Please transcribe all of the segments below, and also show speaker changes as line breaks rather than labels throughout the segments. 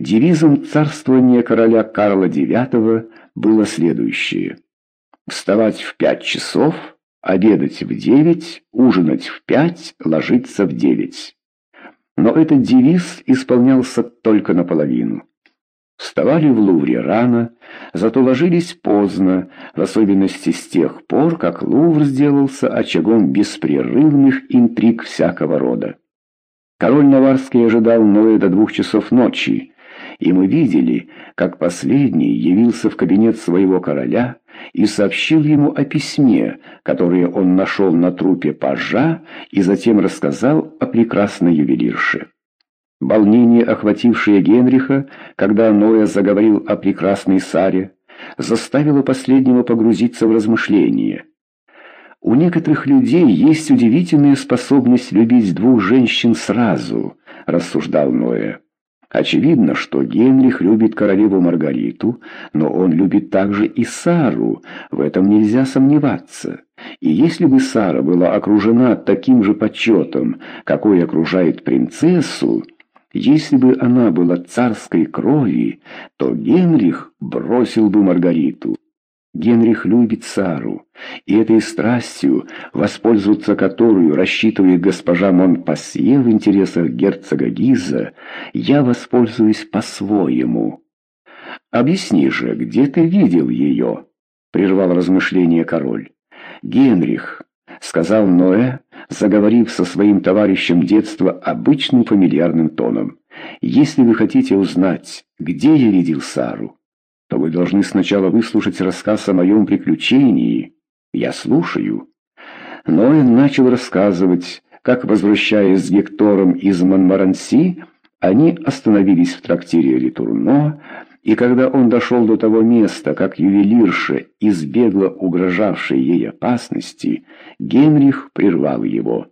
Девизом царствования короля Карла IX было следующее. Вставать в пять часов, обедать в девять, ужинать в пять, ложиться в девять. Но этот девиз исполнялся только наполовину. Вставали в Лувре рано, зато ложились поздно, в особенности с тех пор, как Лувр сделался очагом беспрерывных интриг всякого рода. Король Наварский ожидал Ноя до двух часов ночи, и мы видели, как последний явился в кабинет своего короля и сообщил ему о письме, которое он нашел на трупе пажа, и затем рассказал о прекрасной ювелирше. Волнение, охватившее Генриха, когда Ноя заговорил о прекрасной Саре, заставило последнего погрузиться в размышления. У некоторых людей есть удивительная способность любить двух женщин сразу, рассуждал Ноя. Очевидно, что Генрих любит королеву Маргариту, но он любит также и Сару, в этом нельзя сомневаться. И если бы Сара была окружена таким же почетом, какой окружает принцессу, если бы она была царской крови, то Генрих бросил бы Маргариту. Генрих любит Сару, и этой страстью, воспользоваться которую рассчитывает госпожа Монпассье в интересах герцога Гиза, я воспользуюсь по-своему. «Объясни же, где ты видел ее?» — прервал размышление король. «Генрих», — сказал Ноэ, заговорив со своим товарищем детства обычным фамильярным тоном, «если вы хотите узнать, где я видел Сару, вы должны сначала выслушать рассказ о моем приключении. Я слушаю». Ноэн начал рассказывать, как, возвращаясь с Гектором из Монмаранси, они остановились в трактире Литурно, и когда он дошел до того места, как ювелирша избегла угрожавшей ей опасности, Генрих прервал его.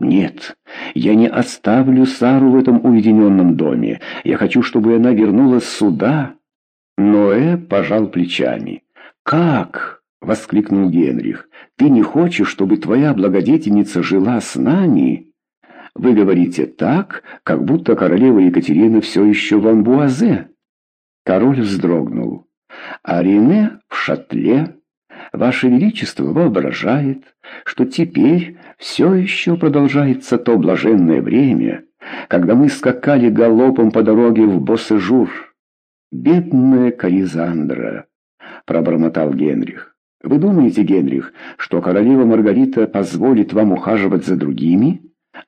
«Нет, я не оставлю Сару в этом уединенном доме. Я хочу, чтобы она вернулась сюда». Ноэ пожал плечами. «Как?» — воскликнул Генрих. «Ты не хочешь, чтобы твоя благодетельница жила с нами?» «Вы говорите так, как будто королева Екатерина все еще в Амбуазе». Король вздрогнул. «А Рене в шатле. Ваше Величество воображает, что теперь все еще продолжается то блаженное время, когда мы скакали галопом по дороге в Боссежур». «Бедная Каризандра!» — пробормотал Генрих. «Вы думаете, Генрих, что королева Маргарита позволит вам ухаживать за другими?»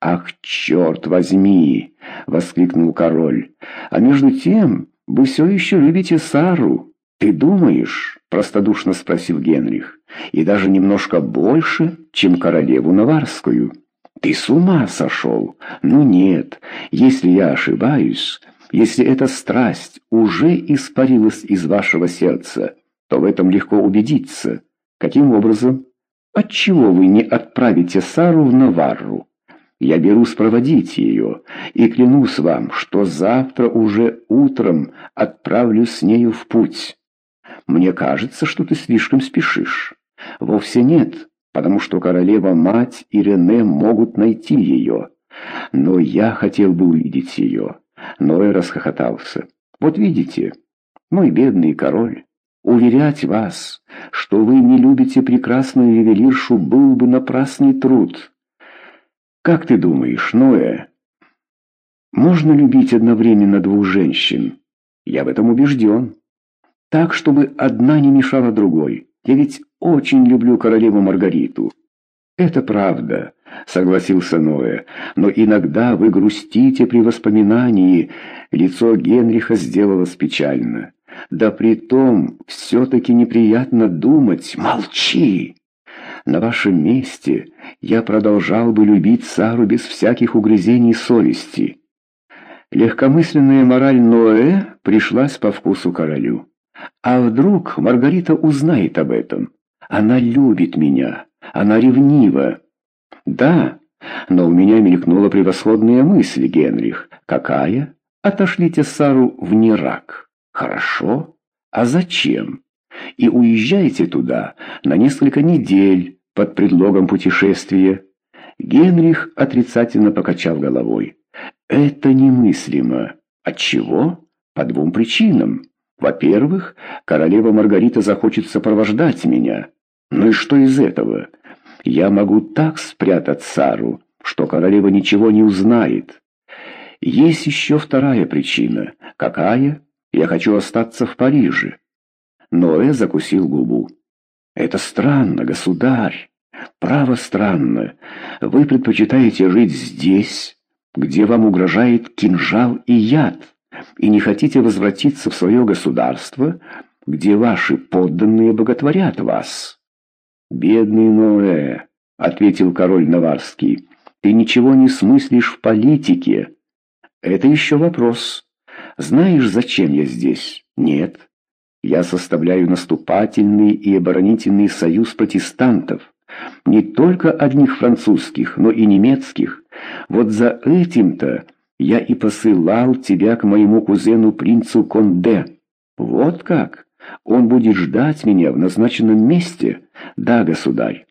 «Ах, черт возьми!» — воскликнул король. «А между тем вы все еще любите Сару. Ты думаешь?» — простодушно спросил Генрих. «И даже немножко больше, чем королеву Наварскую». «Ты с ума сошел? Ну нет, если я ошибаюсь...» Если эта страсть уже испарилась из вашего сердца, то в этом легко убедиться. Каким образом? Отчего вы не отправите Сару в Наварру? Я берусь проводить ее, и клянусь вам, что завтра уже утром отправлюсь с нею в путь. Мне кажется, что ты слишком спешишь. Вовсе нет, потому что королева-мать и Рене могут найти ее. Но я хотел бы увидеть ее. Ной расхохотался. «Вот видите, мой бедный король, уверять вас, что вы не любите прекрасную ювелиршу, был бы напрасный труд. Как ты думаешь, Ноэ, можно любить одновременно двух женщин? Я в этом убежден. Так, чтобы одна не мешала другой. Я ведь очень люблю королеву Маргариту». «Это правда», — согласился Ноэ, — «но иногда вы грустите при воспоминании». Лицо Генриха сделалось печально. «Да притом все-таки неприятно думать. Молчи!» «На вашем месте я продолжал бы любить Сару без всяких угрызений совести». Легкомысленная мораль Ноэ пришлась по вкусу королю. «А вдруг Маргарита узнает об этом? Она любит меня». Она ревнива. Да, но у меня мелькнула превосходная мысль, Генрих. Какая? Отошлите Сару в Нерак. Хорошо. А зачем? И уезжайте туда на несколько недель под предлогом путешествия. Генрих отрицательно покачал головой. Это немыслимо. Отчего? По двум причинам. Во-первых, королева Маргарита захочет сопровождать меня. Ну и что из этого? Я могу так спрятать Сару, что королева ничего не узнает. Есть еще вторая причина. Какая? Я хочу остаться в Париже. Ноэ закусил губу. Это странно, государь. Право странно. Вы предпочитаете жить здесь, где вам угрожает кинжал и яд, и не хотите возвратиться в свое государство, где ваши подданные боготворят вас. «Бедный Ноэ», — ответил король Наварский, — «ты ничего не смыслишь в политике». «Это еще вопрос. Знаешь, зачем я здесь?» «Нет. Я составляю наступательный и оборонительный союз протестантов, не только одних французских, но и немецких. Вот за этим-то я и посылал тебя к моему кузену принцу Конде. Вот как? Он будет ждать меня в назначенном месте? Да, государь.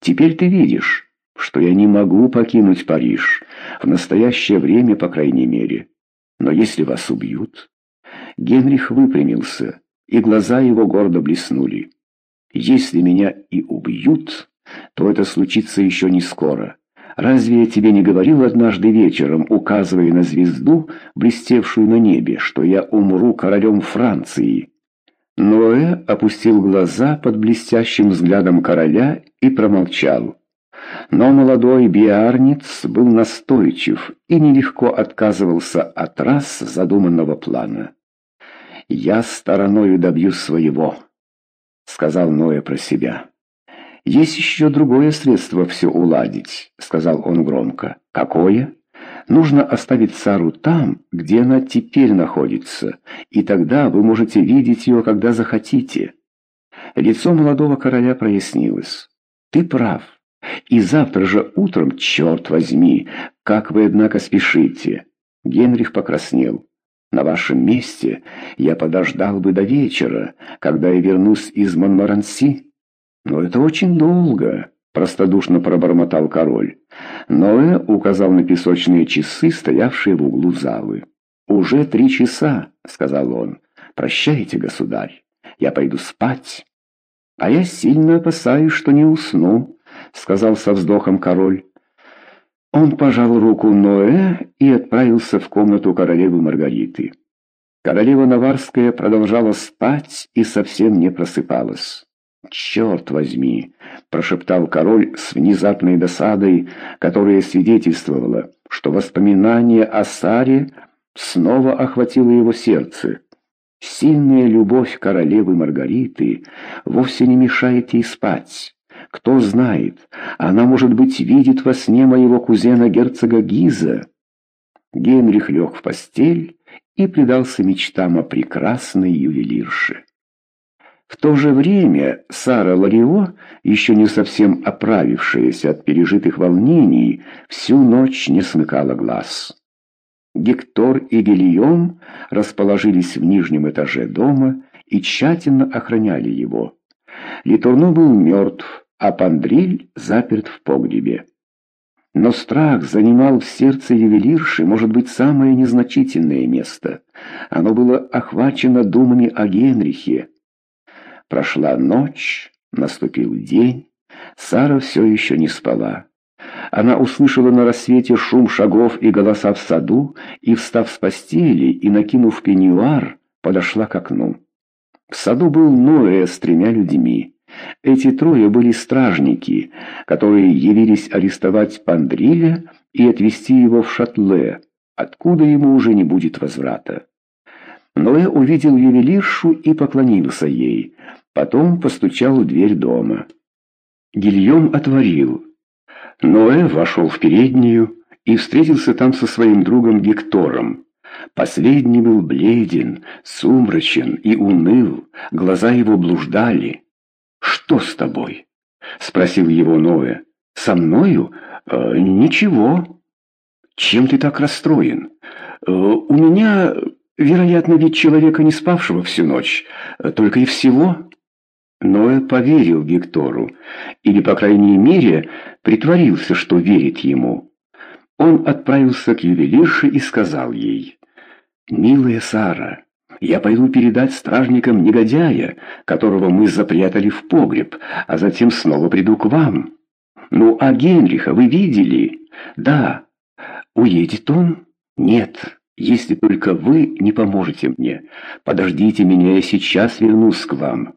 Теперь ты видишь, что я не могу покинуть Париж, в настоящее время, по крайней мере. Но если вас убьют... Генрих выпрямился, и глаза его гордо блеснули. Если меня и убьют, то это случится еще не скоро. Разве я тебе не говорил однажды вечером, указывая на звезду, блестевшую на небе, что я умру королем Франции?» Ноэ опустил глаза под блестящим взглядом короля и промолчал. Но молодой биарниц был настойчив и нелегко отказывался от раз задуманного плана. «Я стороною добьюсь своего», — сказал Ноэ про себя. «Есть еще другое средство все уладить», — сказал он громко. «Какое?» «Нужно оставить Сару там, где она теперь находится, и тогда вы можете видеть ее, когда захотите». Лицо молодого короля прояснилось. «Ты прав. И завтра же утром, черт возьми, как вы, однако, спешите». Генрих покраснел. «На вашем месте я подождал бы до вечера, когда я вернусь из Монмаранси». «Но это очень долго», — простодушно пробормотал король. Ноэ указал на песочные часы, стоявшие в углу залы. «Уже три часа», — сказал он. «Прощайте, государь, я пойду спать». «А я сильно опасаюсь, что не усну», — сказал со вздохом король. Он пожал руку Ноэ и отправился в комнату королевы Маргариты. Королева Наварская продолжала спать и совсем не просыпалась. «Черт возьми!» – прошептал король с внезапной досадой, которая свидетельствовала, что воспоминание о Саре снова охватило его сердце. Сильная любовь королевы Маргариты вовсе не мешает ей спать. Кто знает, она, может быть, видит во сне моего кузена герцога Гиза. Генрих лег в постель и предался мечтам о прекрасной ювелирше. В то же время Сара Ларио, еще не совсем оправившаяся от пережитых волнений, всю ночь не смыкала глаз. Гектор и Гильем расположились в нижнем этаже дома и тщательно охраняли его. Литурно был мертв, а Пандриль заперт в погребе. Но страх занимал в сердце ювелирши, может быть, самое незначительное место. Оно было охвачено думами о Генрихе, Прошла ночь, наступил день, Сара все еще не спала. Она услышала на рассвете шум шагов и голоса в саду, и, встав с постели и накинув пеньюар, подошла к окну. В саду был Ноэ с тремя людьми. Эти трое были стражники, которые явились арестовать Пандриля и отвезти его в Шатле, откуда ему уже не будет возврата. Ноэ увидел ювелиршу и поклонился ей, потом постучал в дверь дома. Гильем отворил. Ноэ вошел в переднюю и встретился там со своим другом Гектором. Последний был бледен, сумрачен и уныл, глаза его блуждали. «Что с тобой?» — спросил его Ноэ. «Со мною? Э, ничего». «Чем ты так расстроен?» э, «У меня Вероятно, вид человека, не спавшего всю ночь, только и всего. Ноэ поверил Виктору, или, по крайней мере, притворился, что верит ему. Он отправился к ювелирше и сказал ей, «Милая Сара, Я пойду передать стражникам негодяя, которого мы запрятали в погреб, а затем снова приду к вам. Ну, а Генриха вы видели? Да. Уедет он? Нет. Если только вы не поможете мне. Подождите меня, я сейчас вернусь к вам.